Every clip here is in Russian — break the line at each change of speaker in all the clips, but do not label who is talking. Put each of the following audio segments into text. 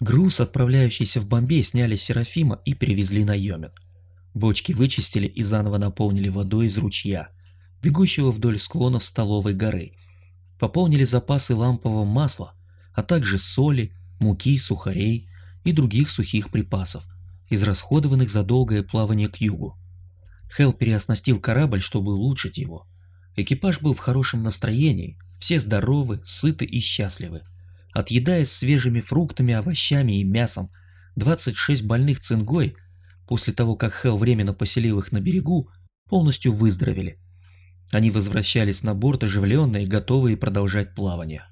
Груз, отправляющийся в Бомбей, сняли с Серафима и перевезли на Йомен. Бочки вычистили и заново наполнили водой из ручья, бегущего вдоль склонов столовой горы. Пополнили запасы лампового масла, а также соли, муки, сухарей и других сухих припасов, израсходованных за долгое плавание к югу. Хелл переоснастил корабль, чтобы улучшить его. Экипаж был в хорошем настроении, все здоровы, сыты и счастливы. Отъедаясь свежими фруктами, овощами и мясом, 26 больных цингой, после того, как Хелл временно поселил их на берегу, полностью выздоровели. Они возвращались на борт оживленные, готовые продолжать плавание.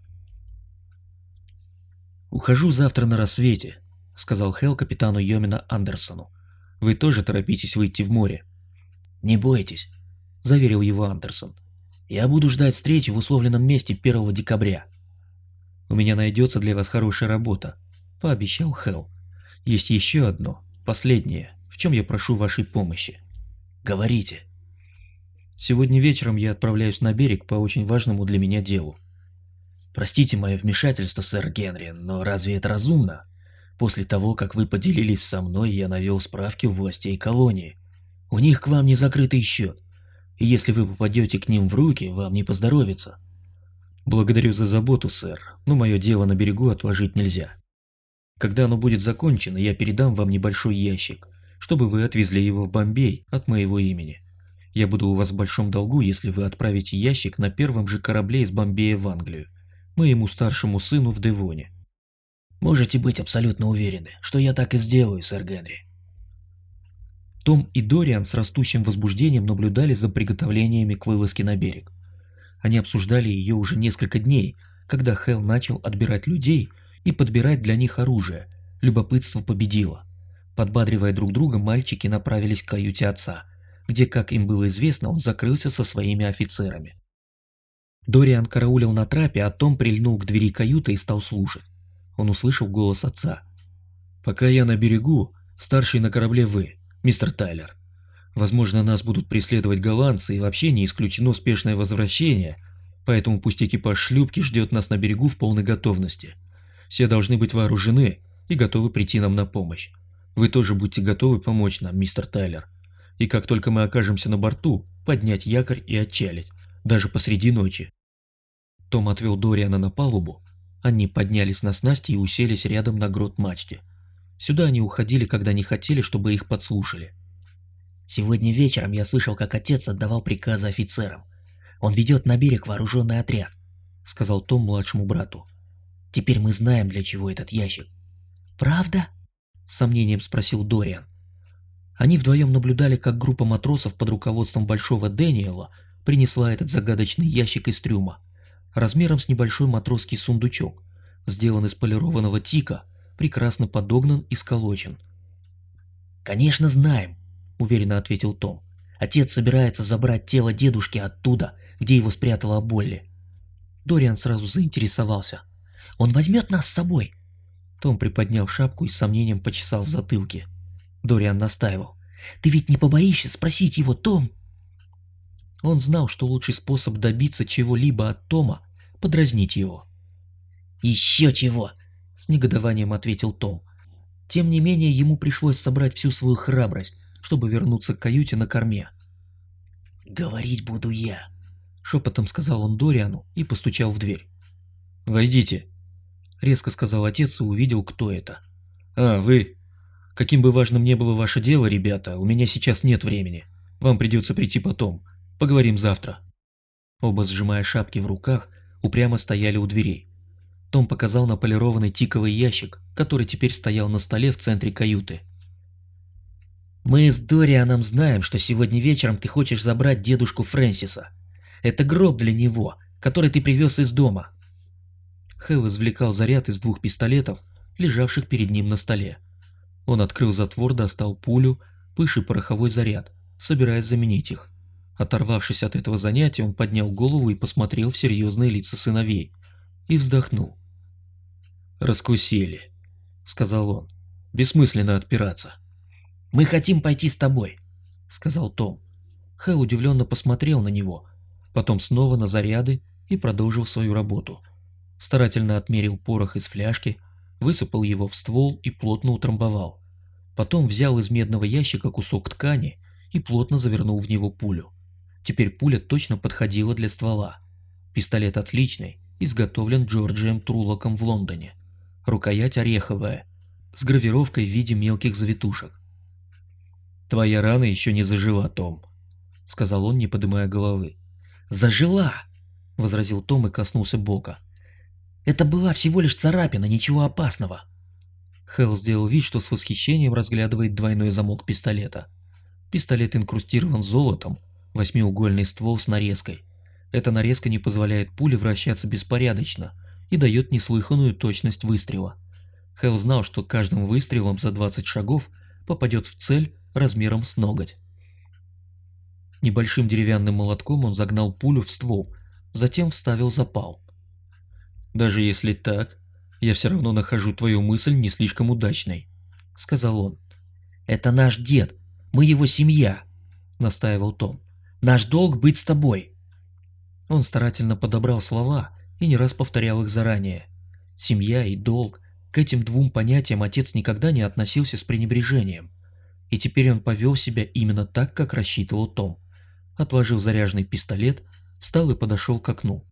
«Ухожу завтра на рассвете», — сказал Хелл капитану Йомина Андерсону. «Вы тоже торопитесь выйти в море».
«Не бойтесь», — заверил его Андерсон. «Я буду ждать встречи в условленном месте 1 декабря».
«У меня найдется для вас хорошая работа», — пообещал Хелл. «Есть еще одно, последнее, в чем я прошу вашей помощи».
«Говорите».
«Сегодня вечером я отправляюсь на берег по очень важному для меня делу.
Простите мое вмешательство, сэр Генри, но разве это разумно? После того, как вы поделились со мной, я навел справки у властей колонии. У них к вам не закрытый счет. И если вы попадете к ним в руки, вам не поздоровится.
Благодарю за заботу, сэр, но мое дело на берегу отложить нельзя. Когда оно будет закончено, я передам вам небольшой ящик, чтобы вы отвезли его в Бомбей от моего имени. Я буду у вас в большом долгу, если вы отправите ящик на первом же корабле из Бомбея в Англию моему старшему сыну в Девоне.
Можете быть абсолютно уверены, что я так и сделаю, сэр Генри.
Том и Дориан с растущим возбуждением наблюдали за приготовлениями к вылазке на берег. Они обсуждали ее уже несколько дней, когда Хелл начал отбирать людей и подбирать для них оружие. Любопытство победило. Подбадривая друг друга, мальчики направились к каюте отца, где, как им было известно, он закрылся со своими офицерами. Дориан караулил на трапе, а Том прильнул к двери каюты и стал слушать. Он услышал голос отца. «Пока я на берегу, старший на корабле вы, мистер Тайлер. Возможно, нас будут преследовать голландцы и вообще не исключено спешное возвращение, поэтому пусть экипаж шлюпки ждет нас на берегу в полной готовности. Все должны быть вооружены и готовы прийти нам на помощь. Вы тоже будьте готовы помочь нам, мистер Тайлер. И как только мы окажемся на борту, поднять якорь и отчалить, даже посреди ночи. Том отвел Дориана на палубу. Они поднялись на снасти и уселись рядом на грот мачте. Сюда они уходили, когда не хотели, чтобы их подслушали.
«Сегодня вечером я слышал, как отец отдавал приказы офицерам. Он ведет на берег вооруженный отряд», — сказал Том младшему брату. «Теперь мы знаем, для чего этот ящик».
«Правда?»
— с сомнением спросил Дориан. Они вдвоем наблюдали, как группа матросов под руководством Большого Дэниела принесла этот загадочный ящик из трюма размером с небольшой матросский сундучок, сделан из полированного тика, прекрасно подогнан и сколочен.
«Конечно знаем», — уверенно ответил Том. «Отец собирается забрать тело дедушки оттуда, где его спрятала Болли». Дориан сразу заинтересовался. «Он возьмет нас с собой?»
Том приподнял шапку и с сомнением почесал в затылке. Дориан настаивал.
«Ты ведь не побоишься спросить его, Том?»
Он знал, что лучший способ добиться чего-либо от Тома – подразнить его.
«Еще чего!» – с негодованием ответил Том.
Тем не менее, ему пришлось собрать всю свою храбрость, чтобы вернуться к каюте на корме.
«Говорить буду я», –
шепотом сказал он Дориану и постучал в дверь. «Войдите», – резко сказал отец и увидел, кто это. «А, вы. Каким бы важным ни было ваше дело, ребята, у меня сейчас нет времени. Вам придется прийти потом. Поговорим завтра». Оба, сжимая шапки в руках, упрямо стояли у дверей. Том показал на полированный тиковый ящик, который теперь стоял на столе в центре каюты.
«Мы с Дорианом знаем, что сегодня вечером ты хочешь забрать дедушку Фрэнсиса. Это гроб для него, который ты привез из дома».
Хелл извлекал заряд из двух пистолетов, лежавших перед ним на столе. Он открыл затвор, достал пулю, пыш и пороховой заряд, собираясь заменить их. Оторвавшись от этого занятия, он поднял голову и посмотрел в серьезные лица сыновей. И вздохнул. «Раскусили», — сказал он. «Бессмысленно отпираться».
«Мы хотим пойти с тобой», — сказал Том.
Хэл удивленно посмотрел на него, потом снова на заряды и продолжил свою работу. Старательно отмерил порох из фляжки,
высыпал его в ствол и плотно утрамбовал. Потом взял из медного ящика кусок ткани и плотно завернул в него пулю. Теперь пуля точно подходила для ствола. Пистолет отличный, изготовлен Джорджием Трулоком в Лондоне. Рукоять ореховая, с гравировкой в виде мелких завитушек. «Твоя рана еще не зажила, Том», — сказал он, не поднимая головы.
«Зажила!» — возразил Том и коснулся бока. «Это была всего лишь царапина, ничего опасного».
Хелл сделал вид, что с восхищением разглядывает двойной замок пистолета. Пистолет инкрустирован золотом, восьмиугольный ствол с нарезкой. Эта нарезка не позволяет пуле вращаться беспорядочно и дает неслыханную точность выстрела. Хелл знал, что каждым выстрелом за 20 шагов попадет в цель размером с ноготь. Небольшим деревянным молотком он загнал пулю в ствол, затем вставил запал. «Даже если так, я все равно нахожу твою мысль не слишком удачной», — сказал он.
«Это наш дед, мы его семья», — настаивал Том. «Наш долг быть с тобой».
Он старательно подобрал слова и не раз повторял их заранее. Семья и долг, к этим двум понятиям отец никогда не относился с пренебрежением. И теперь он повел себя именно так, как рассчитывал Том. Отложил заряженный пистолет, встал и подошел к окну.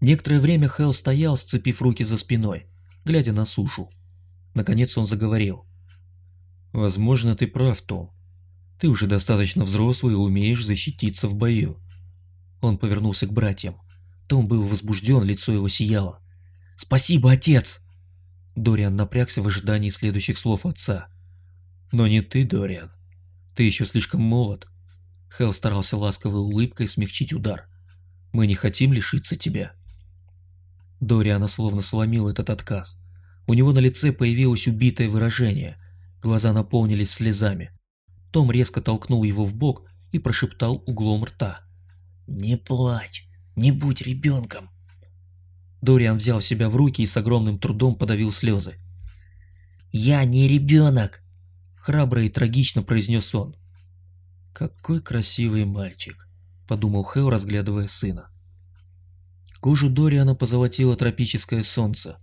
Некоторое время Хелл стоял, сцепив руки за спиной, глядя на сушу. Наконец он заговорил. «Возможно, ты прав, Том. Ты уже достаточно взрослый и умеешь защититься в бою». Он повернулся к братьям. Том был возбужден, лицо его сияло.
«Спасибо, отец!»
Дориан напрягся в ожидании следующих слов отца. «Но не ты, Дориан. Ты еще слишком молод». Хелл старался ласковой улыбкой смягчить удар. «Мы не хотим лишиться тебя». Дориана словно сломил этот отказ. У него на лице появилось убитое выражение, глаза наполнились слезами. Том резко толкнул его в бок и прошептал углом рта.
«Не плачь, не будь ребенком».
Дориан взял себя в руки и с огромным трудом подавил слезы.
«Я не ребенок!»
— храбро и трагично произнес он. «Какой красивый мальчик!» — подумал Хэл, разглядывая сына. Кожу Дориана позолотило тропическое солнце.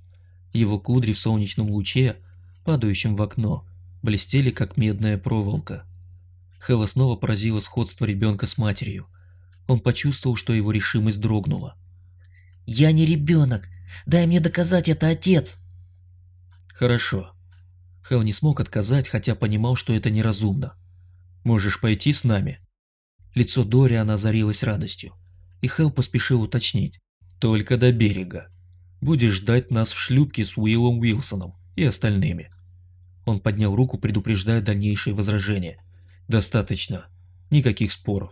Его кудри в солнечном луче, падающем в окно, блестели, как медная проволока. Хэлла снова поразило сходство ребенка с матерью. Он почувствовал, что его решимость дрогнула.
«Я не ребенок! Дай мне доказать это, отец!»
«Хорошо». Хэл не смог отказать, хотя понимал, что это неразумно. «Можешь пойти с нами?» Лицо Дориана озарилось радостью, и Хэл поспешил уточнить. Только до берега. Будешь ждать нас в шлюпке с Уиллом Уилсоном и остальными. Он поднял руку, предупреждая дальнейшие возражения. Достаточно. Никаких споров.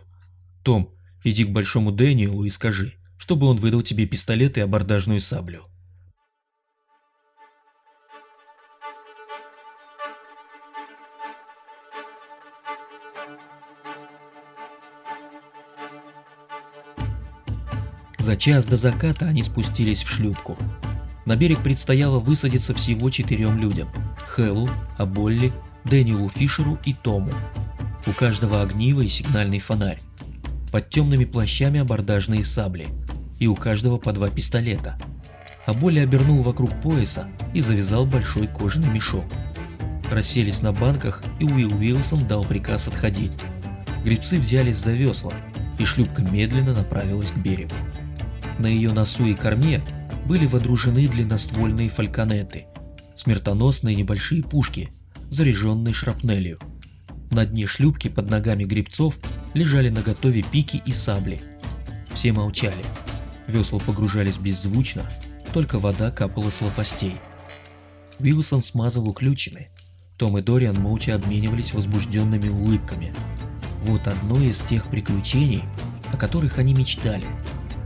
Том, иди к большому Дэниелу и скажи, чтобы он выдал тебе пистолет и абордажную саблю. За час до заката они спустились в шлюпку. На берег предстояло высадиться всего четырем людям – Хэллу, Аболли, Дэниелу Фишеру и Тому. У каждого огниво и сигнальный фонарь. Под темными плащами абордажные сабли. И у каждого по два пистолета. Аболли обернул вокруг пояса и завязал большой кожаный мешок. Расселись на банках, и Уилл Уилсон дал приказ отходить. Гребцы взялись за весла, и шлюпка медленно направилась к берегу. На ее носу и корме были водружены длинноствольные фальконеты, смертоносные небольшие пушки, заряженные шрапнелью. На дне шлюпки под ногами грибцов лежали наготове пики и сабли. Все молчали. Весла погружались беззвучно, только вода капала с лопастей. Уилсон смазал уключины. Том и Дориан молча обменивались возбужденными улыбками. Вот одно из тех приключений, о которых они мечтали –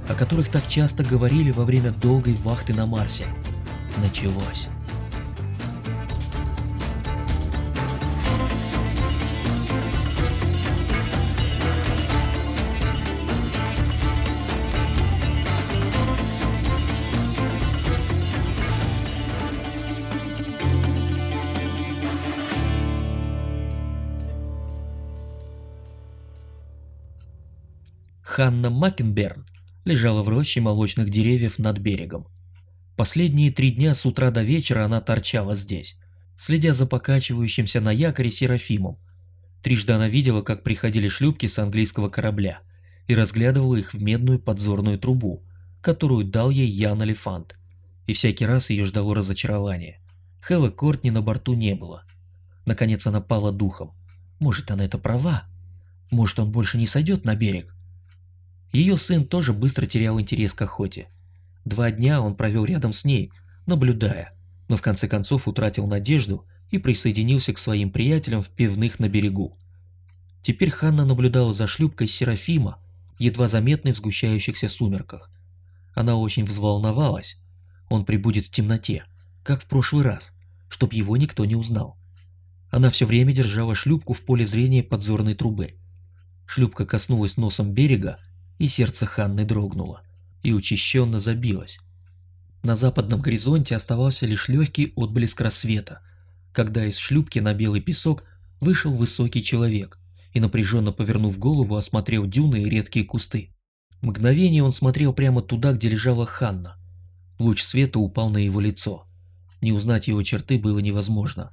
о которых так часто говорили во время долгой вахты на Марсе, началось. Ханна Макенберн лежала в роще молочных деревьев над берегом. Последние три дня с утра до вечера она торчала здесь, следя за покачивающимся на якоре Серафимом. Трижды она видела, как приходили шлюпки с английского корабля, и разглядывала их в медную подзорную трубу, которую дал ей Ян Элефант. И всякий раз ее ждало разочарование. Хэлла Кортни на борту не было. Наконец она пала духом. Может, она это права? Может, он больше не сойдет на берег? Ее сын тоже быстро терял интерес к охоте. Два дня он провел рядом с ней, наблюдая, но в конце концов утратил надежду и присоединился к своим приятелям в пивных на берегу. Теперь Ханна наблюдала за шлюпкой Серафима, едва заметной в сгущающихся сумерках. Она очень взволновалась. Он прибудет в темноте, как в прошлый раз, чтоб его никто не узнал. Она все время держала шлюпку в поле зрения подзорной трубы. Шлюпка коснулась носом берега, и сердце Ханны дрогнуло и учащенно забилось. На западном горизонте оставался лишь легкий отблеск рассвета, когда из шлюпки на белый песок вышел высокий человек и, напряженно повернув голову, осмотрел дюны и редкие кусты. Мгновение он смотрел прямо туда, где лежала Ханна. Луч света упал на его лицо. Не узнать его черты было невозможно.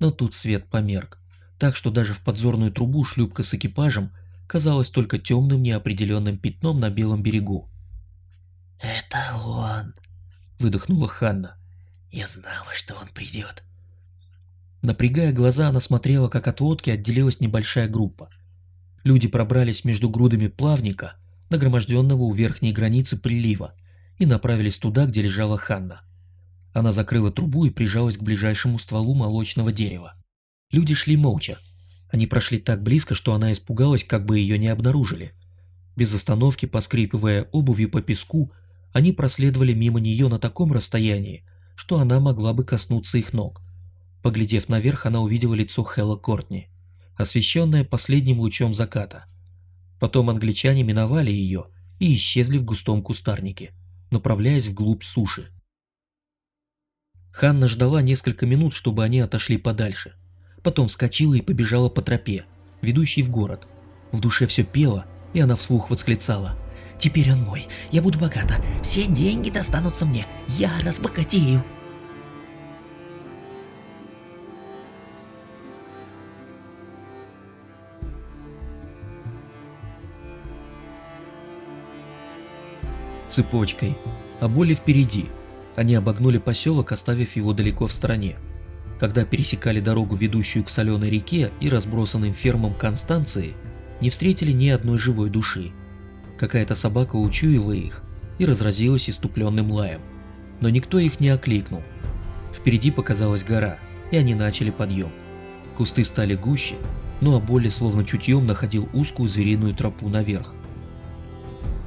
Но тут свет померк, так что даже в подзорную трубу шлюпка с экипажем казалась только темным неопределенным пятном на белом берегу.
«Это он!» — выдохнула Ханна. «Я знала, что он придет».
Напрягая глаза, она смотрела, как от лодки отделилась небольшая группа. Люди пробрались между грудами плавника, нагроможденного у верхней границы прилива, и направились туда, где лежала Ханна. Она закрыла трубу и прижалась к ближайшему стволу молочного дерева. Люди шли молча. Они прошли так близко, что она испугалась, как бы ее не обнаружили. Без остановки, поскрипывая обувью по песку, они проследовали мимо нее на таком расстоянии, что она могла бы коснуться их ног. Поглядев наверх, она увидела лицо Хэлла Кортни, освещенное последним лучом заката. Потом англичане миновали ее и исчезли в густом кустарнике, направляясь вглубь суши. Ханна ждала несколько минут, чтобы они отошли подальше. Потом вскочила и побежала по тропе, ведущей в город. В душе все пело, и она вслух восклицала –
Теперь он мой. Я буду богата. Все деньги достанутся мне. Я разбогатею.
Цепочкой. А боли впереди. Они обогнули поселок, оставив его далеко в стороне. Когда пересекали дорогу, ведущую к соленой реке и разбросанным фермам Констанции, не встретили ни одной живой души. Какая-то собака учуяла их и разразилась иступленным лаем. Но никто их не окликнул. Впереди показалась гора, и они начали подъем. Кусты стали гуще, но Аболли словно чутьем находил узкую звериную тропу наверх.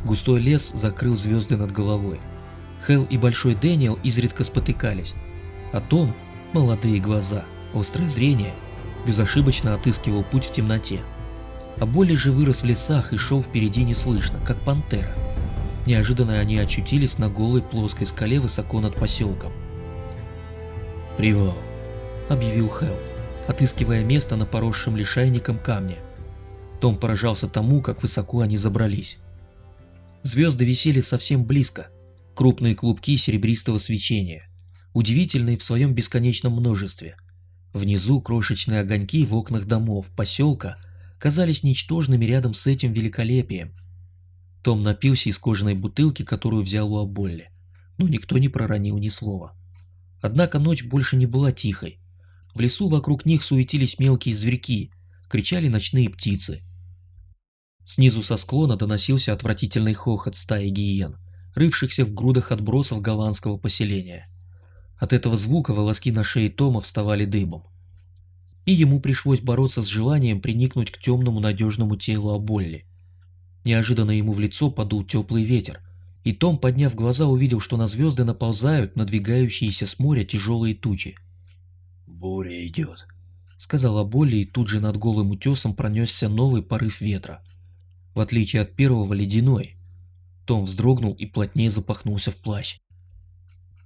Густой лес закрыл звезды над головой. Хел и Большой Дэниел изредка спотыкались, а Том, молодые глаза, острое зрение, безошибочно отыскивал путь в темноте. А Болли же вырос в лесах и шел впереди неслышно, как пантера. Неожиданно они очутились на голой плоской скале высоко над поселком. «Привал», — объявил Хелл, отыскивая место на поросшем лишайником камне. Том поражался тому, как высоко они забрались. Звезды висели совсем близко, крупные клубки серебристого свечения, удивительные в своем бесконечном множестве. Внизу крошечные огоньки в окнах домов поселка казались ничтожными рядом с этим великолепием. Том напился из кожаной бутылки, которую взял у Аболли, но никто не проронил ни слова. Однако ночь больше не была тихой. В лесу вокруг них суетились мелкие зверьки, кричали ночные птицы. Снизу со склона доносился отвратительный хохот стаи гиен, рывшихся в грудах отбросов голландского поселения. От этого звука волоски на шее Тома вставали дыбом и ему пришлось бороться с желанием приникнуть к темному надежному телу Аболли. Неожиданно ему в лицо подул теплый ветер, и Том, подняв глаза, увидел, что на звезды наползают надвигающиеся с моря тяжелые тучи.
«Буря идет», —
сказала Болли, и тут же над голым утесом пронесся новый порыв ветра. В отличие от первого, ледяной. Том вздрогнул и плотнее запахнулся в плащ.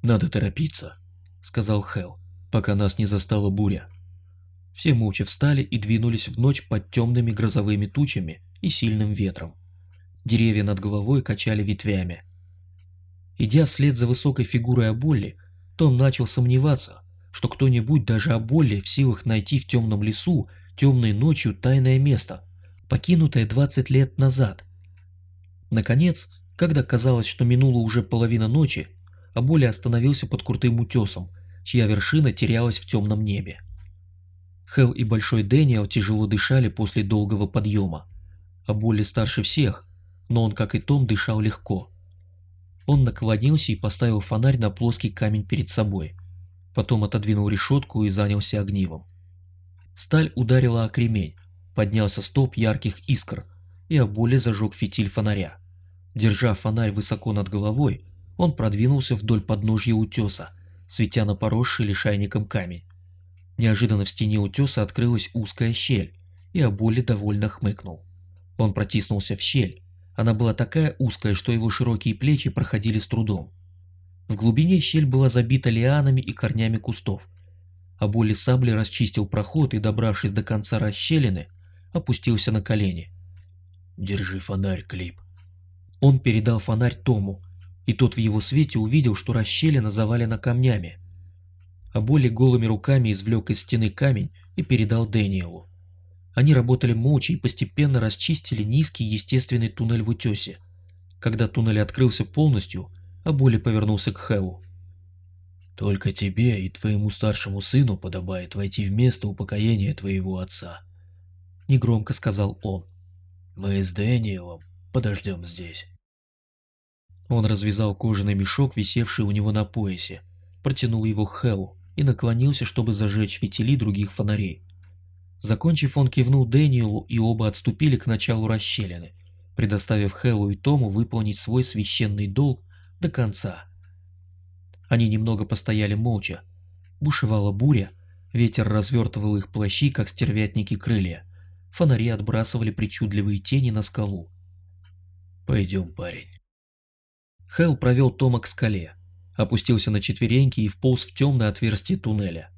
«Надо торопиться», — сказал Хел, — «пока нас не застала буря».
Все молча встали и двинулись в ночь под темными грозовыми тучами и сильным ветром. Деревья над головой качали ветвями. Идя вслед за высокой фигурой Аболли, том начал сомневаться, что кто-нибудь даже Аболли в силах найти в темном лесу темной ночью тайное место, покинутое 20 лет назад. Наконец, когда казалось, что минула уже половина ночи, Аболли остановился под крутым утесом, чья вершина терялась в темном небе. Хел и Большой Дэниел тяжело дышали после долгого подъема. Аболли старше всех, но он, как и Том, дышал легко. Он наклонился и поставил фонарь на плоский камень перед собой. Потом отодвинул решетку и занялся огнивом. Сталь ударила о кремень, поднялся столб ярких искр, и Аболи зажег фитиль фонаря. Держа фонарь высоко над головой, он продвинулся вдоль подножья утеса, светя на поросший лишайником камень. Неожиданно в стене утеса открылась узкая щель, и Аболи довольно хмыкнул. Он протиснулся в щель, она была такая узкая, что его широкие плечи проходили с трудом. В глубине щель была забита лианами и корнями кустов. А боли сабли расчистил проход и, добравшись до конца расщелины, опустился на колени. «Держи фонарь, Клип». Он передал фонарь Тому, и тот в его свете увидел, что расщелина завалена камнями. А боли голыми руками извлек из стены камень и передал Дэниелу. Они работали молча и постепенно расчистили низкий естественный туннель в утесе. Когда туннель открылся полностью, Аболи повернулся к Хэву. «Только тебе и твоему старшему сыну подобает войти в место упокоения твоего отца», — негромко сказал он. «Мы с Дэниелом подождем здесь». Он развязал кожаный мешок, висевший у него на поясе, протянул его Хэву и наклонился, чтобы зажечь фитили других фонарей. Закончив, он кивнул Дэниелу, и оба отступили к началу расщелины, предоставив Хэллу и Тому выполнить свой священный долг до конца. Они немного постояли молча. Бушевала буря, ветер развертывал их плащи, как стервятники крылья. Фонари отбрасывали причудливые тени на скалу. «Пойдем, парень». Хэл провел Тома к скале, опустился на четвереньки и вполз в темное отверстие туннеля.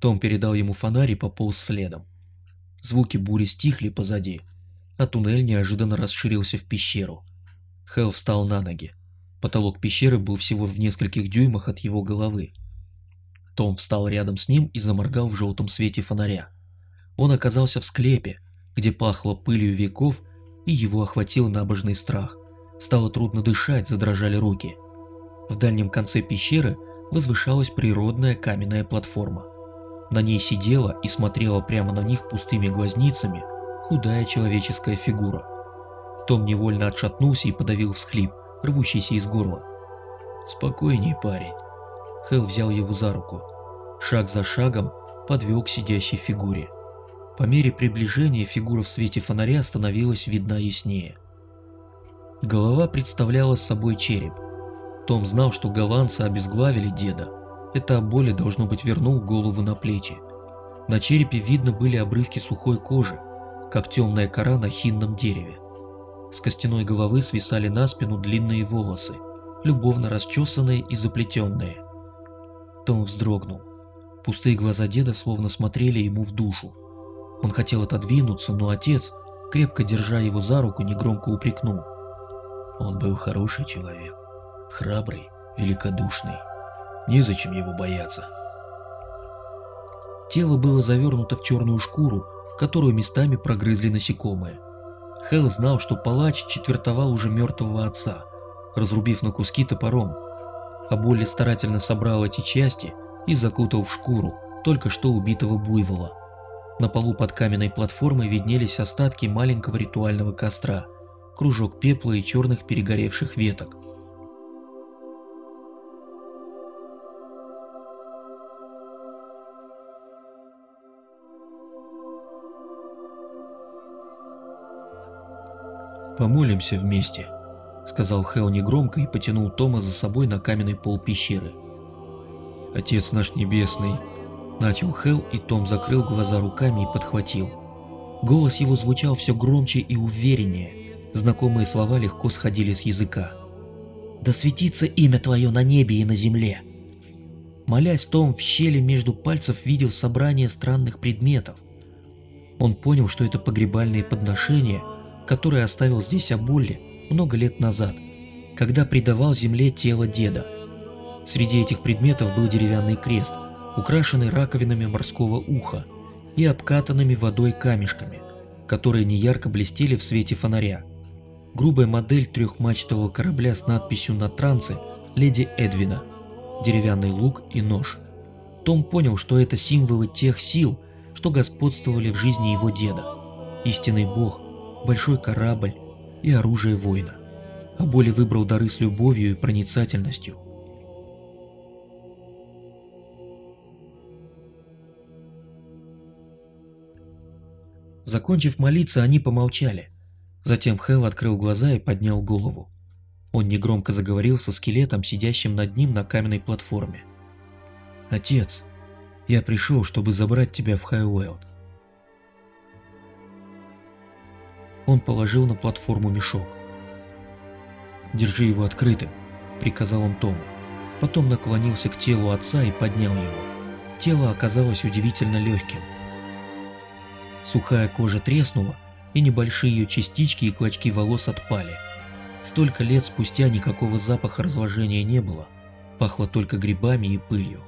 Том передал ему фонарь и пополз следом. Звуки бури стихли позади, а туннель неожиданно расширился в пещеру. Хелл встал на ноги. Потолок пещеры был всего в нескольких дюймах от его головы. Том встал рядом с ним и заморгал в желтом свете фонаря. Он оказался в склепе, где пахло пылью веков, и его охватил набожный страх. Стало трудно дышать, задрожали руки. В дальнем конце пещеры возвышалась природная каменная платформа. На ней сидела и смотрела прямо на них пустыми глазницами худая человеческая фигура. Том невольно отшатнулся и подавил всхлип, рвущийся из горла. «Спокойней, парень». Хелл взял его за руку. Шаг за шагом подвел к сидящей фигуре. По мере приближения фигура в свете фонаря становилась видна яснее. Голова представляла собой череп. Том знал, что голландцы обезглавили деда, это боли должно быть вернул голову на плечи. На черепе видно были обрывки сухой кожи, как темная кора на хинном дереве. С костяной головы свисали на спину длинные волосы, любовно расчесанные и заплетенные. Том вздрогнул. Пустые глаза деда словно смотрели ему в душу. Он хотел отодвинуться, но отец, крепко держа его за руку, негромко упрекнул. Он был хороший человек, храбрый, великодушный. Незачем его бояться. Тело было завернуто в черную шкуру, которую местами прогрызли насекомые. Хелл знал, что палач четвертовал уже мертвого отца, разрубив на куски топором, а Болли старательно собрал эти части и закутал в шкуру только что убитого буйвола. На полу под каменной платформой виднелись остатки маленького ритуального костра, кружок пепла и черных перегоревших веток. «Помолимся вместе», — сказал Хэл негромко и потянул Тома за собой на каменный пол пещеры. «Отец наш небесный», — начал Хэл, и Том закрыл глаза руками и подхватил. Голос его звучал все громче и увереннее, знакомые слова легко сходили с языка. «Да светится имя Твое на небе и на земле!» Молясь, Том в щели между пальцев видел собрание странных предметов. Он понял, что это погребальные подношения — который оставил здесь Абулли много лет назад, когда предавал земле тело деда. Среди этих предметов был деревянный крест, украшенный раковинами морского уха и обкатанными водой камешками, которые неярко блестели в свете фонаря. Грубая модель трехмачтового корабля с надписью на трансе «Леди Эдвина», деревянный лук и нож. Том понял, что это символы тех сил, что господствовали в жизни его деда. Истинный бог, большой корабль и оружие воина. А Боли выбрал дары с любовью и проницательностью. Закончив молиться, они помолчали. Затем Хэл открыл глаза и поднял голову. Он негромко заговорил со скелетом, сидящим над ним на каменной платформе. «Отец, я пришел, чтобы забрать тебя в Хайуэлд. Он положил на платформу мешок. «Держи его открытым», — приказал он Тому. Потом наклонился к телу отца и поднял его. Тело оказалось удивительно легким. Сухая кожа треснула, и небольшие ее частички и клочки волос отпали. Столько лет спустя никакого запаха разложения не было, пахло только грибами и пылью.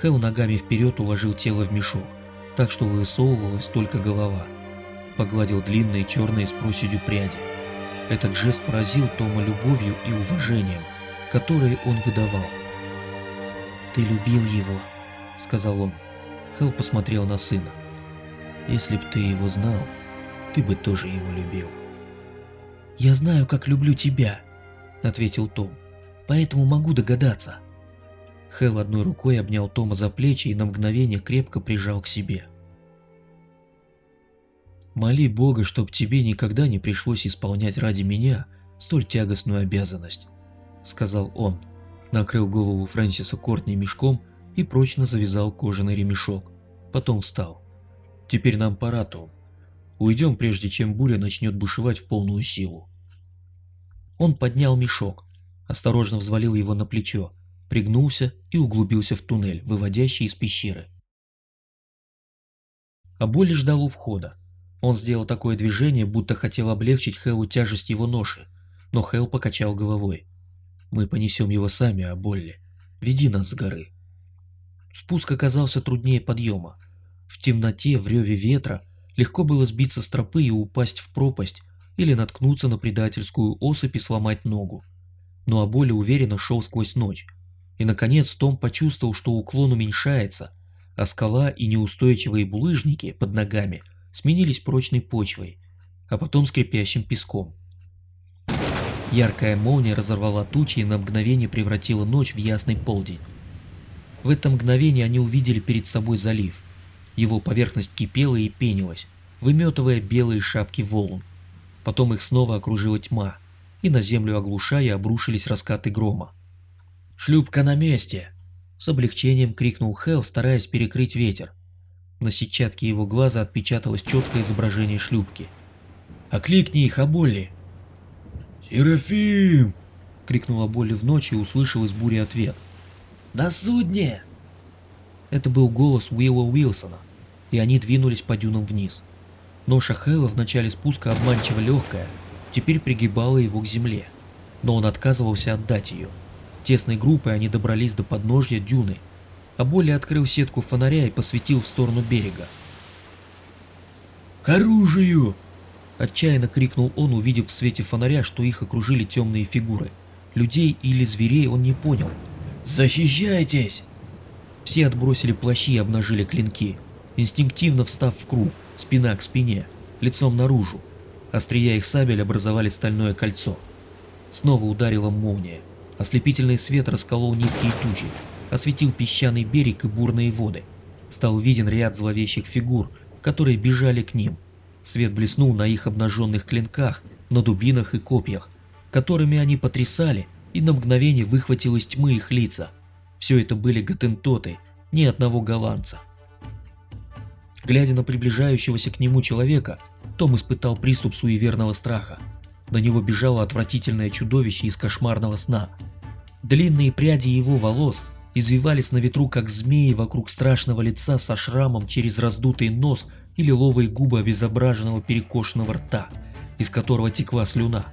Хэл ногами вперед уложил тело в мешок, так что высовывалась только голова. Погладил длинные черные с проседью пряди. Этот жест поразил Тома любовью и уважением, которые он выдавал. «Ты любил его», — сказал он. Хэл посмотрел на сына. «Если б ты его знал, ты бы тоже его любил». «Я знаю, как люблю тебя», — ответил Том, — «поэтому могу догадаться». Хэл одной рукой обнял Тома за плечи и на мгновение крепко прижал к себе. «Моли Бога, чтоб тебе никогда не пришлось исполнять ради меня столь тягостную обязанность», — сказал он, накрыл голову Фрэнсиса Кортни мешком и прочно завязал кожаный ремешок. Потом встал. «Теперь нам пора, Том. Уйдем, прежде чем буря начнет бушевать в полную силу». Он поднял мешок, осторожно взвалил его на плечо, пригнулся и углубился в туннель, выводящий из пещеры. А Боли ждал у входа. Он сделал такое движение, будто хотел облегчить Хэлу тяжесть его ноши, но Хэл покачал головой. «Мы понесем его сами, а Болли. Веди нас с горы». Спуск оказался труднее подъема. В темноте, в реве ветра, легко было сбиться с тропы и упасть в пропасть или наткнуться на предательскую осыпь и сломать ногу. Но Аболи уверенно шел сквозь ночь, и, наконец, Том почувствовал, что уклон уменьшается, а скала и неустойчивые булыжники под ногами сменились прочной почвой, а потом скрипящим песком. Яркая молния разорвала тучи и на мгновение превратила ночь в ясный полдень. В это мгновение они увидели перед собой залив. Его поверхность кипела и пенилась, выметывая белые шапки волн. Потом их снова окружила тьма, и на землю оглушая обрушились раскаты грома. «Шлюпка на месте!» С облегчением крикнул Хелл, стараясь перекрыть ветер. На сетчатке его глаза отпечаталось четкое изображение шлюпки. «Окликни их, Аболли!»
«Серафим!»
— крикнула Болли в ночь и услышал из бури ответ. «На судне!» Это был голос Уилла Уилсона, и они двинулись по дюнам вниз. Ноша Хэлла в начале спуска обманчиво легкая, теперь пригибала его к земле, но он отказывался отдать ее. Тесной группой они добрались до подножья дюны, а Боли открыл сетку фонаря и посветил в сторону берега.
«К оружию!»
Отчаянно крикнул он, увидев в свете фонаря, что их окружили темные фигуры. Людей или зверей он не понял.
«Защищайтесь!»
Все отбросили плащи и обнажили клинки, инстинктивно встав в круг, спина к спине, лицом наружу. Острия их сабель образовали стальное кольцо. Снова ударила молния. Ослепительный свет расколол низкие тучи, осветил песчаный берег и бурные воды. Стал виден ряд зловещих фигур, которые бежали к ним. Свет блеснул на их обнаженных клинках, на дубинах и копьях, которыми они потрясали, и на мгновение выхватил из тьмы их лица. Все это были готентоты, ни одного голландца. Глядя на приближающегося к нему человека, Том испытал приступ суеверного страха. На него бежало отвратительное чудовище из кошмарного сна – Длинные пряди его волос извивались на ветру, как змеи вокруг страшного лица со шрамом через раздутый нос и лиловые губы обезображенного перекошенного рта, из которого текла слюна.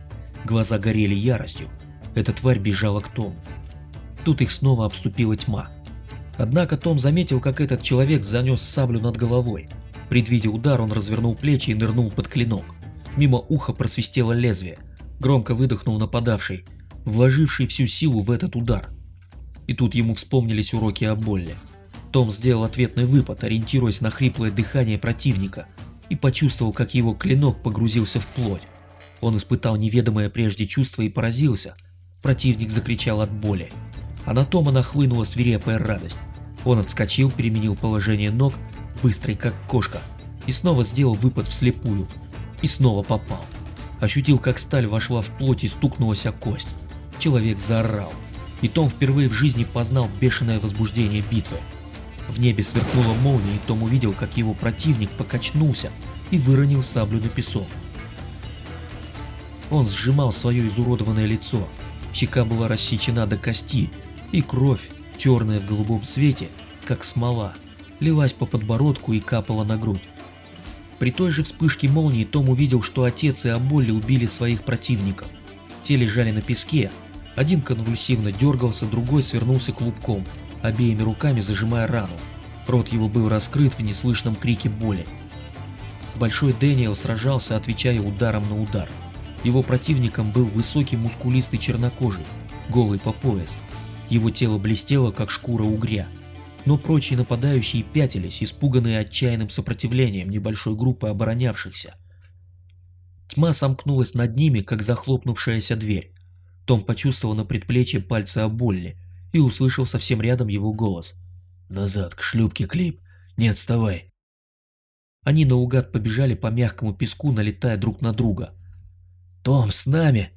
Глаза горели яростью. эта тварь бежала к Тому. Тут их снова обступила тьма. Однако Том заметил, как этот человек занес саблю над головой. Предвидя удар, он развернул плечи и нырнул под клинок. Мимо уха просвистело лезвие. Громко выдохнул нападавший, вложивший всю силу в этот удар. И тут ему вспомнились уроки о боли. Том сделал ответный выпад, ориентируясь на хриплое дыхание противника, и почувствовал, как его клинок погрузился в плоть. Он испытал неведомое прежде чувство и поразился. Противник закричал от боли. А на Тома нахлынула свирепая радость. Он отскочил, переменил положение ног, быстрый как кошка, и снова сделал выпад вслепую. И снова попал. Ощутил, как сталь вошла в плоть и стукнулась о кость. Человек заорал. И Том впервые в жизни познал бешеное возбуждение битвы. В небе сверкнула молния, и Том увидел, как его противник покачнулся и выронил саблю на песок. Он сжимал свое изуродованное лицо, щека была рассечена до кости, и кровь, черная в голубом свете, как смола, лилась по подбородку и капала на грудь. При той же вспышке молнии Том увидел, что отец и Аболли убили своих противников. Те лежали на песке, один конвульсивно дергался, другой свернулся клубком, обеими руками зажимая рану. Рот его был раскрыт в неслышном крике боли. Большой Дэниел сражался, отвечая ударом на удар. Его противником был высокий мускулистый чернокожий, голый по пояс. Его тело блестело, как шкура угря. Но прочие нападающие пятились, испуганные отчаянным сопротивлением небольшой группы оборонявшихся. Тьма сомкнулась над ними, как захлопнувшаяся дверь. Том почувствовал на предплечье пальцы Аболли и услышал совсем рядом его голос. «Назад, к шлюпке, Клип! Не отставай!» Они наугад побежали по мягкому песку, налетая друг на друга. «Том, с нами!»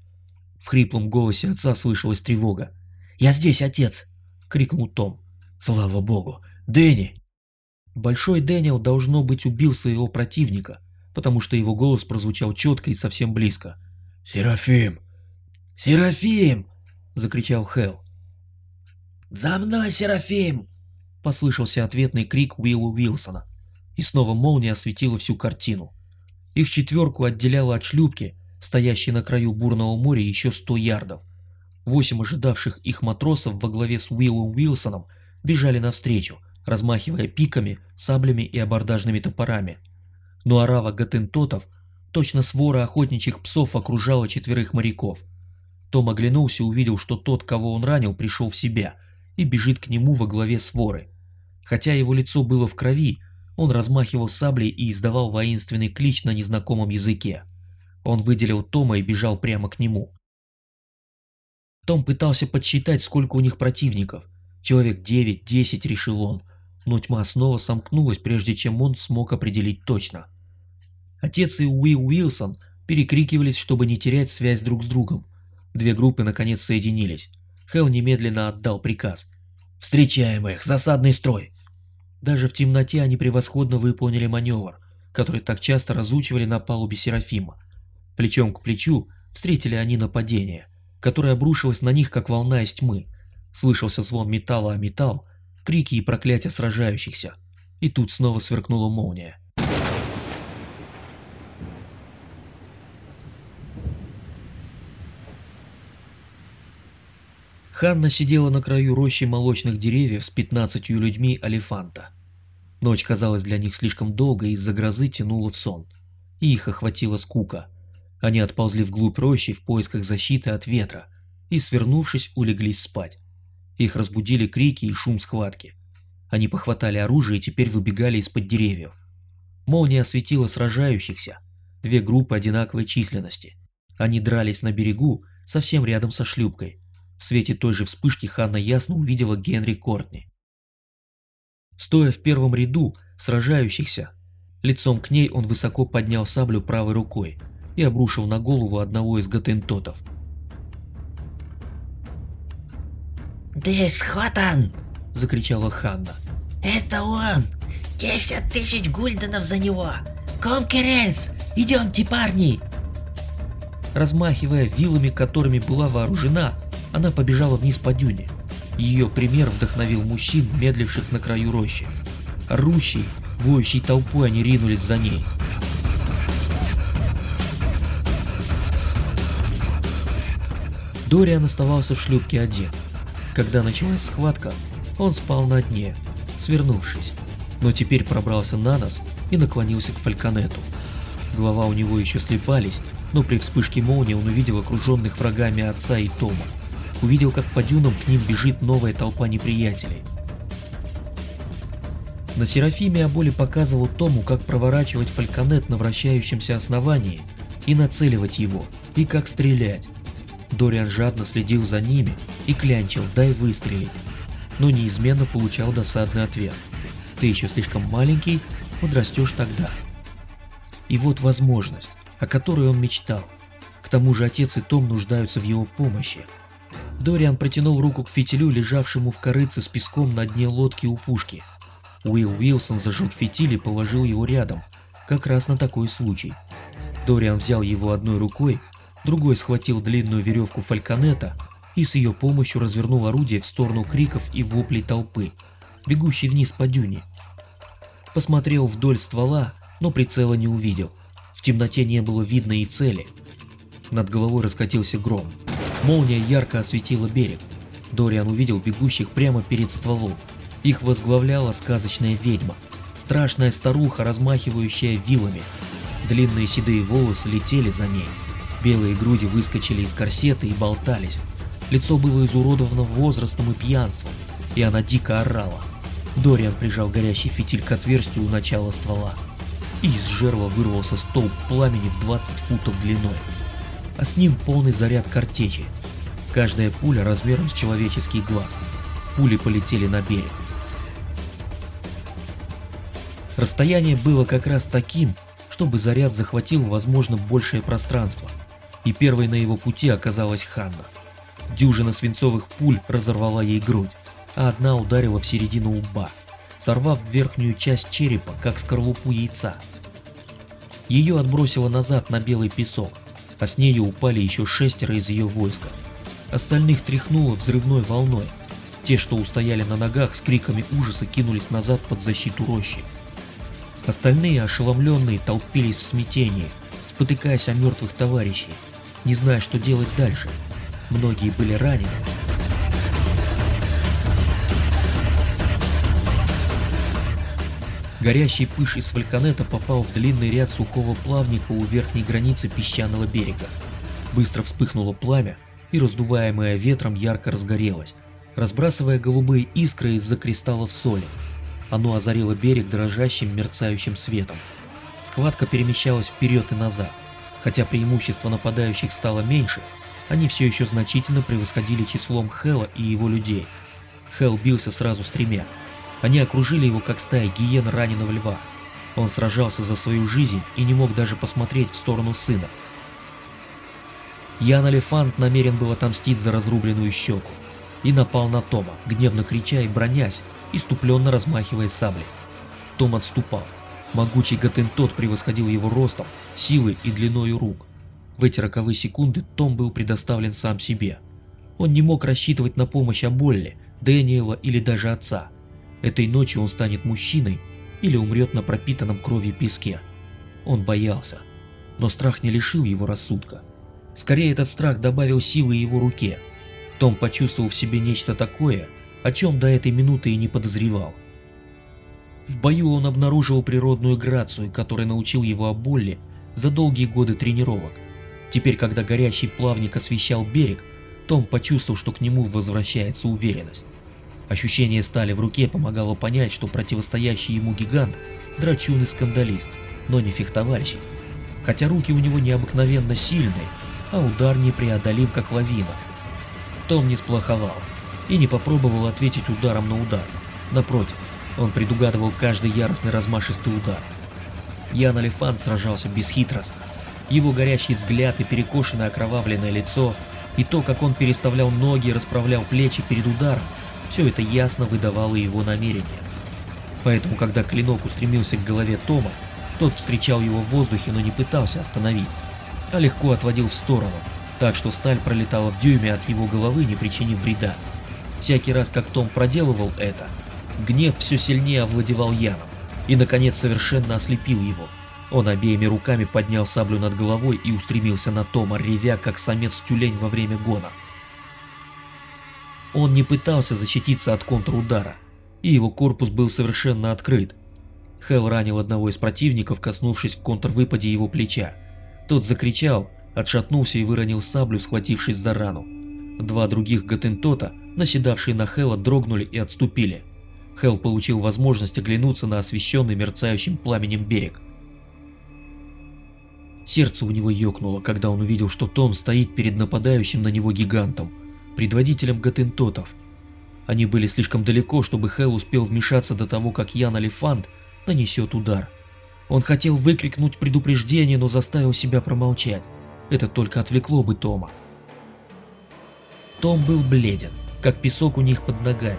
В хриплом голосе отца слышалась тревога. «Я здесь, отец!» — крикнул Том. «Слава богу! Дэнни!» Большой Дэниел, должно быть, убил своего противника, потому что его голос прозвучал четко и совсем близко. «Серафим! Серафим!» — закричал Хелл. «За мной, Серафим!» — послышался ответный крик Уилла Уилсона. И снова молния осветила всю картину. Их четверку отделяла от шлюпки, стоящей на краю бурного моря, еще сто ярдов. Восемь ожидавших их матросов во главе с Уиллом Уилсоном бежали навстречу, размахивая пиками, саблями и абордажными топорами. Но арава гатентотов, точно свора охотничьих псов, окружала четверых моряков. Том оглянулся и увидел, что тот, кого он ранил, пришел в себя и бежит к нему во главе своры. Хотя его лицо было в крови, он размахивал саблей и издавал воинственный клич на незнакомом языке. Он выделил Тома и бежал прямо к нему. Том пытался подсчитать, сколько у них противников. Человек 9-10, решил он, но тьма снова сомкнулась, прежде чем он смог определить точно. Отец и Уилл Уилсон перекрикивались, чтобы не терять связь друг с другом. Две группы наконец соединились. Хелл немедленно отдал приказ. «Встречаем их! Засадный строй!» Даже в темноте они превосходно выполнили маневр, который так часто разучивали на палубе Серафима. Плечом к плечу встретили они нападение, которое обрушилось на них, как волна из тьмы. Слышался звон металла о металл, крики и проклятия сражающихся. И тут снова сверкнула молния. Ханна сидела на краю рощи молочных деревьев с пятнадцатью людьми Алифанта. Ночь казалась для них слишком долгой из-за грозы тянула в сон. И их охватила скука. Они отползли вглубь рощи в поисках защиты от ветра и, свернувшись, улеглись спать. Их разбудили крики и шум схватки. Они похватали оружие и теперь выбегали из-под деревьев. Молния осветила сражающихся, две группы одинаковой численности. Они дрались на берегу, совсем рядом со шлюпкой. В свете той же вспышки Ханна ясно увидела Генри Кортни. Стоя в первом ряду сражающихся, лицом к ней он высоко поднял саблю правой рукой – и обрушил на голову одного из гатентотов.
«Десхватан!»
– закричала Ханна.
«Это он! Десять тысяч гульденов за него! Конкеренс! Идемте, парни!»
Размахивая вилами, которыми была вооружена, она побежала вниз по дюне. Ее пример вдохновил мужчин, медливших на краю рощи. Орущей, воющей толпой они ринулись за ней. Дориан оставался в шлюпке один. Когда началась схватка, он спал на дне, свернувшись, но теперь пробрался на нос и наклонился к фальконету. Глава у него еще слепались, но при вспышке молнии он увидел окруженных врагами отца и Тома. Увидел, как по дюнам к ним бежит новая толпа неприятелей. На Серафиме Аболи показывал Тому, как проворачивать фальконет на вращающемся основании и нацеливать его, и как стрелять. Дориан жадно следил за ними и клянчил «дай выстрелить», но неизменно получал досадный ответ. «Ты еще слишком маленький, подрастешь тогда». И вот возможность, о которой он мечтал. К тому же отец и Том нуждаются в его помощи. Дориан протянул руку к фитилю, лежавшему в корыце с песком на дне лодки у пушки. Уилл Уилсон зажег фитиль и положил его рядом, как раз на такой случай. Дориан взял его одной рукой, другой схватил длинную веревку фальконета и с ее помощью развернул орудие в сторону криков и воплей толпы, бегущей вниз по дюне. Посмотрел вдоль ствола, но прицела не увидел. В темноте не было видно и цели. Над головой раскатился гром. Молния ярко осветила берег. Дориан увидел бегущих прямо перед стволом. Их возглавляла сказочная ведьма. Страшная старуха, размахивающая вилами. Длинные седые волосы летели за ней. Белые груди выскочили из корсета и болтались. Лицо было изуродовано возрастом и пьянством, и она дико орала. Дориан прижал горящий фитиль к отверстию у начала ствола и из жерла вырвался столб пламени в 20 футов длиной, а с ним полный заряд картечи. Каждая пуля размером с человеческий глаз. Пули полетели на берег. Расстояние было как раз таким, чтобы заряд захватил, возможно, большее пространство, и первой на его пути оказалась Ханна. Дюжина свинцовых пуль разорвала ей грудь, а одна ударила в середину лба сорвав верхнюю часть черепа, как скорлупу яйца. Ее отбросило назад на белый песок, а с нею упали еще шестеро из ее войска. Остальных тряхнуло взрывной волной. Те, что устояли на ногах, с криками ужаса кинулись назад под защиту рощи. Остальные, ошеломленные, толпились в смятении, спотыкаясь о мертвых товарищей, не зная, что делать дальше. Многие были ранены, Горящий пыш из фальконета попал в длинный ряд сухого плавника у верхней границы песчаного берега. Быстро вспыхнуло пламя, и раздуваемое ветром ярко разгорелось, разбрасывая голубые искры из-за кристаллов соли. Оно озарило берег дрожащим мерцающим светом. Схватка перемещалась вперед и назад. Хотя преимущество нападающих стало меньше, они все еще значительно превосходили числом Хела и его людей. Хел бился сразу с тремя, они окружили его, как стая гиен раненого льва. Он сражался за свою жизнь и не мог даже посмотреть в сторону сына. Ян Алифант намерен был отомстить за разрубленную щеку и напал на Тома, гневно крича и бронясь, иступленно размахивая саблей. Том отступал. Могучий Гатентот превосходил его ростом, силой и длиной рук. В эти роковые секунды Том был предоставлен сам себе. Он не мог рассчитывать на помощь Аболли, Дэниела или даже отца – Этой ночью он станет мужчиной или умрет на пропитанном кровью песке. Он боялся, но страх не лишил его рассудка. Скорее этот страх добавил силы его руке. Том почувствовал в себе нечто такое, о чем до этой минуты и не подозревал. В бою он обнаружил природную грацию, которая научил его о боли за долгие годы тренировок. Теперь, когда горящий плавник освещал берег, том почувствовал, что к нему возвращается уверенность. Ощущение стали в руке помогало понять, что противостоящий ему гигант – драчун и скандалист, но не фехтовальщик. Хотя руки у него необыкновенно сильные, а удар непреодолим как лавина. Том не сплоховал и не попробовал ответить ударом на удар. Напротив, он предугадывал каждый яростный размашистый удар. Ян Алифант сражался бесхитростно. Его горящий взгляд и перекошенное окровавленное лицо, и то, как он переставлял ноги и расправлял плечи перед ударом, все это ясно выдавало его намерение. Поэтому, когда клинок устремился к голове Тома, тот встречал его в воздухе, но не пытался остановить, а легко отводил в сторону, так что сталь пролетала в дюйме от его головы, не причинив вреда. Всякий раз, как Том проделывал это, гнев все сильнее овладевал Яном и, наконец, совершенно ослепил его. Он обеими руками поднял саблю над головой и устремился на Тома, ревя, как самец-тюлень во время гона. Он не пытался защититься от контрудара, и его корпус был совершенно открыт. Хелл ранил одного из противников, коснувшись в контрвыпаде его плеча. Тот закричал, отшатнулся и выронил саблю, схватившись за рану. Два других Гатентота, наседавшие на Хелла, дрогнули и отступили. Хелл получил возможность оглянуться на освещенный мерцающим пламенем берег. Сердце у него ёкнуло, когда он увидел, что Том стоит перед нападающим на него гигантом, предводителем Гатентотов. Они были слишком далеко, чтобы Хелл успел вмешаться до того, как Ян Алифант нанесет удар. Он хотел выкрикнуть предупреждение, но заставил себя промолчать. Это только отвлекло бы Тома. Том был бледен, как песок у них под ногами,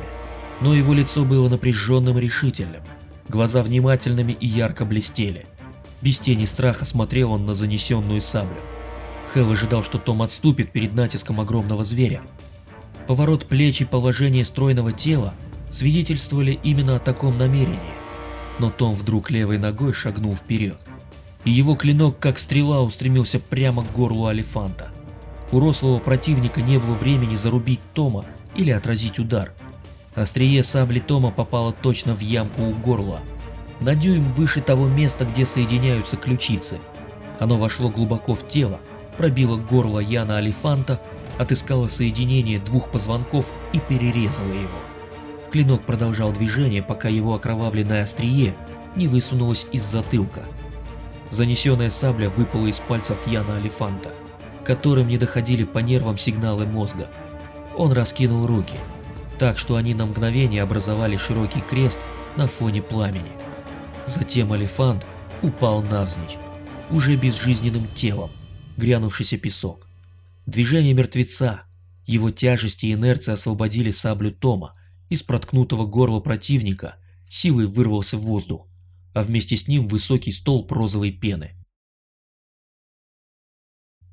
но его лицо было напряженным и решительным. Глаза внимательными и ярко блестели. Без тени страха смотрел он на занесенную саблю. Хелл ожидал, что Том отступит перед натиском огромного зверя. Поворот плеч и положение стройного тела свидетельствовали именно о таком намерении. Но Том вдруг левой ногой шагнул вперед, и его клинок, как стрела, устремился прямо к горлу Алифанта. У рослого противника не было времени зарубить Тома или отразить удар. Острие сабли Тома попало точно в ямку у горла, на дюйм выше того места, где соединяются ключицы. Оно вошло глубоко в тело, пробило горло Яна Алифанта, отыскало соединение двух позвонков и перерезало его. Клинок продолжал движение, пока его окровавленное острие не высунулось из затылка. Занесенная сабля выпала из пальцев Яна Алифанта, которым не доходили по нервам сигналы мозга. Он раскинул руки, так что они на мгновение образовали широкий крест на фоне пламени. Затем Алифант упал навзничь, уже безжизненным телом, грянувшийся песок. Движение мертвеца, его тяжесть и инерция освободили саблю Тома из проткнутого горла противника, силой вырвался в воздух, а вместе с ним высокий столб розовой пены.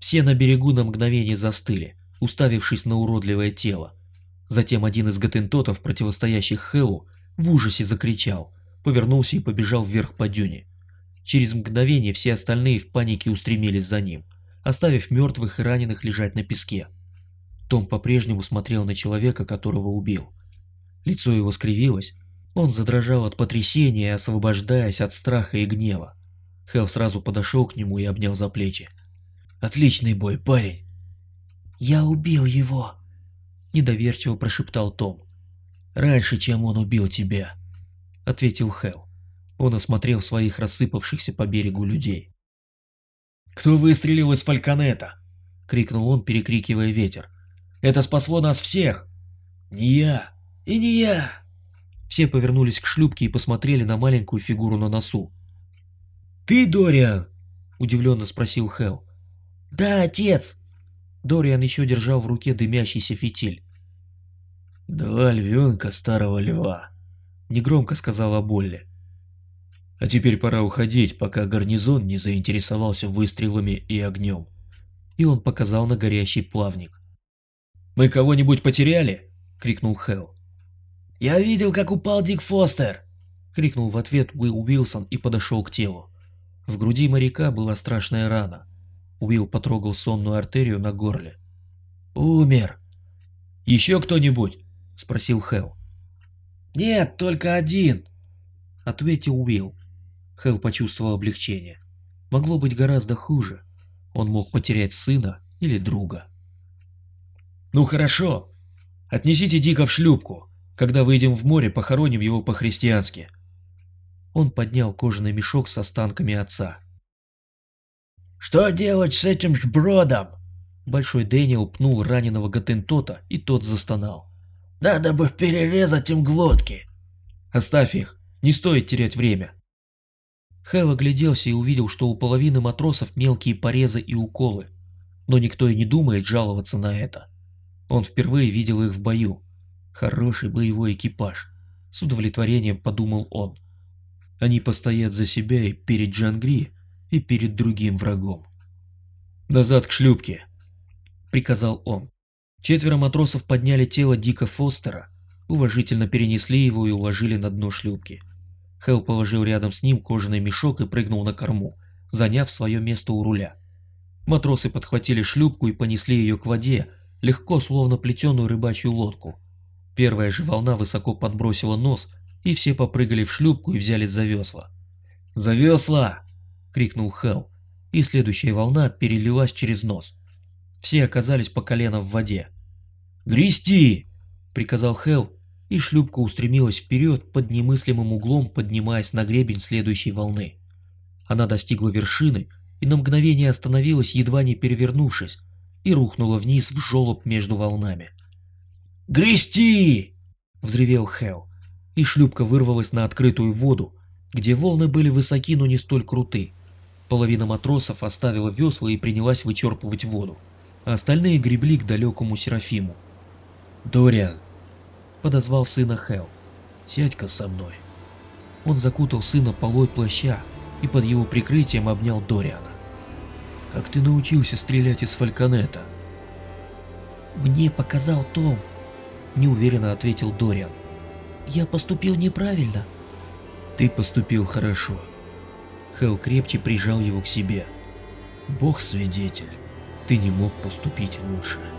Все на берегу на мгновение застыли, уставившись на уродливое тело. Затем один из гатентотов, противостоящих Хеллу, в ужасе закричал, повернулся и побежал вверх по дюне. Через мгновение все остальные в панике устремились за ним, оставив мертвых и раненых лежать на песке. Том по-прежнему смотрел на человека, которого убил. Лицо его скривилось, он задрожал от потрясения, освобождаясь от страха и гнева. Хелл сразу подошел к нему и обнял за плечи. «Отличный бой, парень!»
«Я убил его!»
– недоверчиво прошептал Том.
«Раньше, чем он убил тебя!» – ответил Хелл.
Он осмотрел своих рассыпавшихся по берегу людей.
«Кто выстрелил из фальконета?» — крикнул он, перекрикивая ветер. «Это спасло нас всех!»
«Не я! И не я!»
Все повернулись к шлюпке и посмотрели на маленькую фигуру на носу.
«Ты, Дориан?» — удивленно спросил Хелл.
«Да, отец!»
Дориан еще держал в руке дымящийся фитиль.
«Два львенка старого льва», — негромко сказала Болли. А теперь пора уходить, пока гарнизон не заинтересовался выстрелами и огнем.
И он показал на горящий плавник.
«Мы кого-нибудь потеряли?» — крикнул Хелл.
«Я видел, как упал Дик Фостер!»
— крикнул в ответ Уилл Уилсон и подошел к телу. В груди моряка была страшная рана. Уилл потрогал сонную артерию на горле.
«Умер!» «Еще кто-нибудь?» — спросил Хелл.
«Нет, только один!»
— ответил Уилл. Хелл почувствовал облегчение. Могло быть гораздо хуже. Он мог потерять сына или друга.
«Ну хорошо. Отнесите Дика в шлюпку. Когда выйдем в море, похороним его по-христиански».
Он поднял кожаный мешок с останками отца.
«Что делать с этим сбродом?»
Большой Дэниел пнул раненого Гатентота, и тот застонал.
«Надо бы перерезать им глотки».
«Оставь их. Не стоит терять время». Хэл огляделся и увидел, что у половины матросов мелкие порезы и уколы. Но никто и не думает жаловаться на это. Он впервые видел их в бою. Хороший боевой экипаж. С удовлетворением подумал он. Они постоят за себя и перед Джангри, и перед другим врагом.
«Назад к шлюпке!»
— приказал он. Четверо матросов подняли тело Дика Фостера, уважительно перенесли его и уложили на дно шлюпки. Хелл положил рядом с ним кожаный мешок и прыгнул на корму, заняв свое место у руля. Матросы подхватили шлюпку и понесли ее к воде, легко, словно плетеную рыбачью лодку. Первая же волна высоко подбросила нос, и все попрыгали в шлюпку и взялись за весла. «За весла!» — крикнул Хелл, и следующая волна перелилась через нос. Все оказались по колено в воде. «Грести!» — приказал Хелл, и шлюпка устремилась вперед под немыслимым углом, поднимаясь на гребень следующей волны. Она достигла вершины и на мгновение остановилась, едва не перевернувшись, и рухнула вниз в желоб между волнами. «Грести!» — взревел Хелл, и шлюпка вырвалась на открытую воду, где волны были высоки, но не столь круты. Половина матросов оставила весла и принялась вычерпывать воду, а остальные гребли к далекому Серафиму. «Дориан!» — подозвал сына Хелл. «Сядь-ка со мной». Он закутал сына полой плаща и под его прикрытием обнял Дориана. «Как ты научился стрелять из фальконета?»
«Мне показал Том», — неуверенно ответил Дориан. «Я поступил неправильно».
«Ты поступил хорошо». Хелл крепче прижал его к себе. «Бог свидетель, ты не мог поступить лучше».